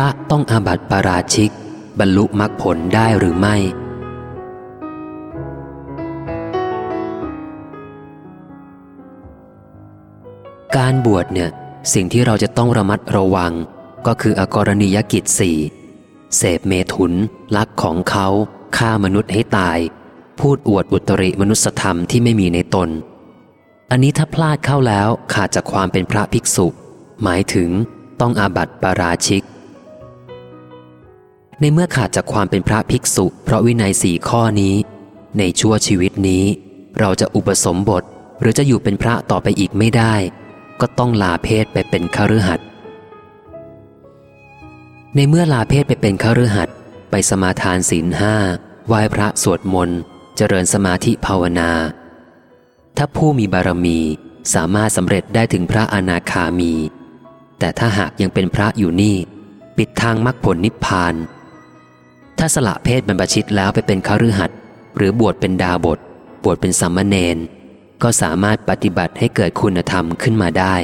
ระต้องอาบัติปาราชิก บรรลุมรรคผลได้หรือไม่ การบวชเนี่ย สิ่งที่เราจะต้องระมัดระวัง ก็คืออกรณียกิจสี่เสพเมถุน ลักของเขาฆ่ามนุษย์ให้ตาย พูดอวดอุตริมนุสธรรมที่ไม่มีในตน อันนี้ถ้าพลาดเข้าแล้วขาดจากความเป็นพระภิกษุ หมายถึงต้องอาบัติปาราชิก ในเมื่อขาดจากความเป็นพระภิกษุ เพราะวินัยสี่ข้อนี้ ในชั่วชีวิตนี้ เราจะอุปสมบท หรือจะอยู่เป็นพระต่อไปอีกไม่ได้ ก็ต้องลาเพศไปเป็นคฤหัสถ์ในเมื่อลาเพศไปเป็นคฤหัสถ์ไปสมาทานศีลห้าไหว้พระสวดมนต์เจริญสมาธิภาวนา ถ้าผู้มีบารมีสามารถสำเร็จได้ถึงพระอนาคามี แต่ถ้าหากยังเป็นพระอยู่นี่ ปิดทางมรรคผลนิพพาน ถ้าสละเพศบรรพชิตแล้วไปเป็นคฤหัสถ์หรือบวชเป็นดาบท บวชเป็นสัมมเนนก็สามารถปฏิบัติให้เกิดคุณธรรมขึ้นมาได้